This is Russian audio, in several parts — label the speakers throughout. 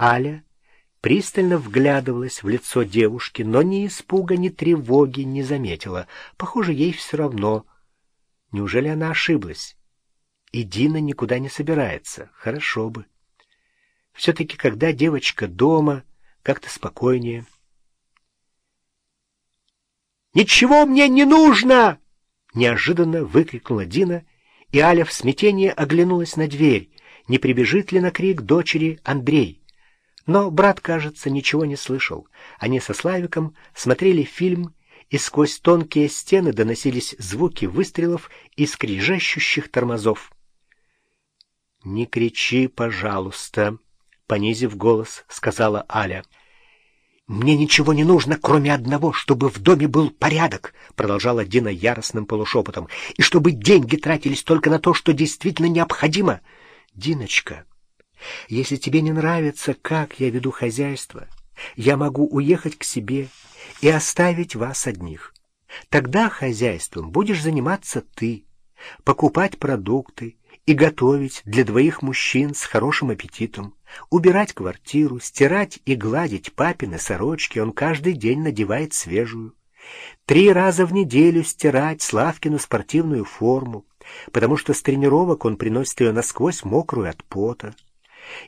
Speaker 1: Аля пристально вглядывалась в лицо девушки, но ни испуга, ни тревоги не заметила. Похоже, ей все равно. Неужели она ошиблась? И Дина никуда не собирается. Хорошо бы. Все-таки, когда девочка дома, как-то спокойнее. «Ничего мне не нужно!» — неожиданно выкрикнула Дина, и Аля в смятении оглянулась на дверь, не прибежит ли на крик дочери Андрей. Но брат, кажется, ничего не слышал. Они со Славиком смотрели фильм, и сквозь тонкие стены доносились звуки выстрелов и скрижащущих тормозов. «Не кричи, пожалуйста», — понизив голос, сказала Аля. «Мне ничего не нужно, кроме одного, чтобы в доме был порядок», — продолжала Дина яростным полушепотом, «и чтобы деньги тратились только на то, что действительно необходимо. Диночка, если тебе не нравится, как я веду хозяйство, я могу уехать к себе и оставить вас одних. Тогда хозяйством будешь заниматься ты, покупать продукты и готовить для двоих мужчин с хорошим аппетитом, убирать квартиру, стирать и гладить папины сорочки, он каждый день надевает свежую. Три раза в неделю стирать Славкину спортивную форму, потому что с тренировок он приносит ее насквозь мокрую от пота.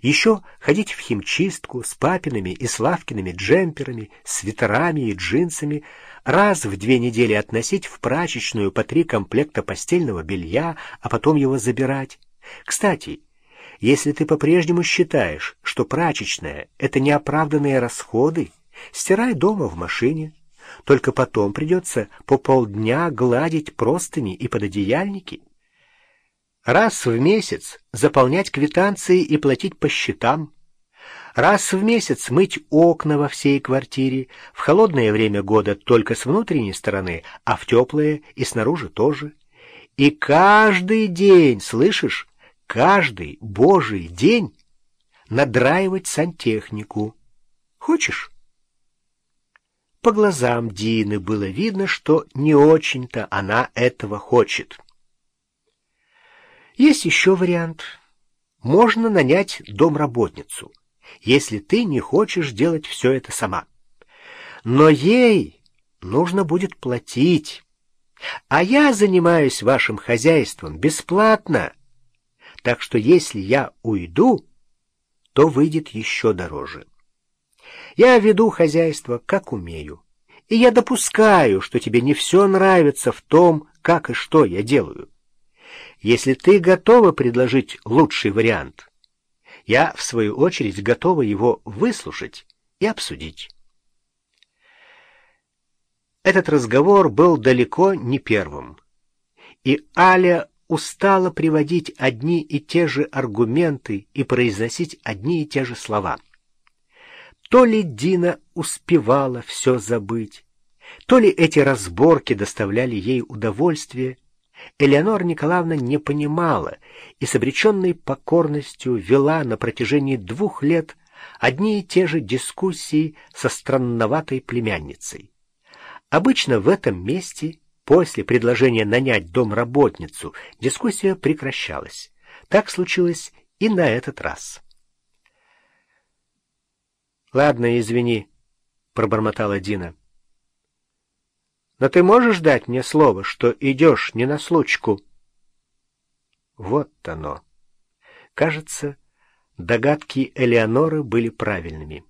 Speaker 1: Еще ходить в химчистку с папиными и Славкиными джемперами, свитерами и джинсами, раз в две недели относить в прачечную по три комплекта постельного белья, а потом его забирать. Кстати, если ты по-прежнему считаешь, что прачечная — это неоправданные расходы, стирай дома в машине. Только потом придется по полдня гладить простыни и пододеяльники раз в месяц заполнять квитанции и платить по счетам, раз в месяц мыть окна во всей квартире, в холодное время года только с внутренней стороны, а в теплое и снаружи тоже. И каждый день, слышишь, каждый божий день надраивать сантехнику. Хочешь? По глазам Дины было видно, что не очень-то она этого хочет. Есть еще вариант. Можно нанять домработницу, если ты не хочешь делать все это сама. Но ей нужно будет платить. А я занимаюсь вашим хозяйством бесплатно. Так что если я уйду, то выйдет еще дороже. Я веду хозяйство, как умею. И я допускаю, что тебе не все нравится в том, как и что я делаю если ты готова предложить лучший вариант. Я, в свою очередь, готова его выслушать и обсудить. Этот разговор был далеко не первым, и Аля устала приводить одни и те же аргументы и произносить одни и те же слова. То ли Дина успевала все забыть, то ли эти разборки доставляли ей удовольствие, Элеонора Николаевна не понимала и с обреченной покорностью вела на протяжении двух лет одни и те же дискуссии со странноватой племянницей. Обычно в этом месте, после предложения нанять домработницу, дискуссия прекращалась. Так случилось и на этот раз. «Ладно, извини», — пробормотала Дина. Но ты можешь дать мне слово, что идешь не на случку? Вот оно. Кажется, догадки Элеоноры были правильными.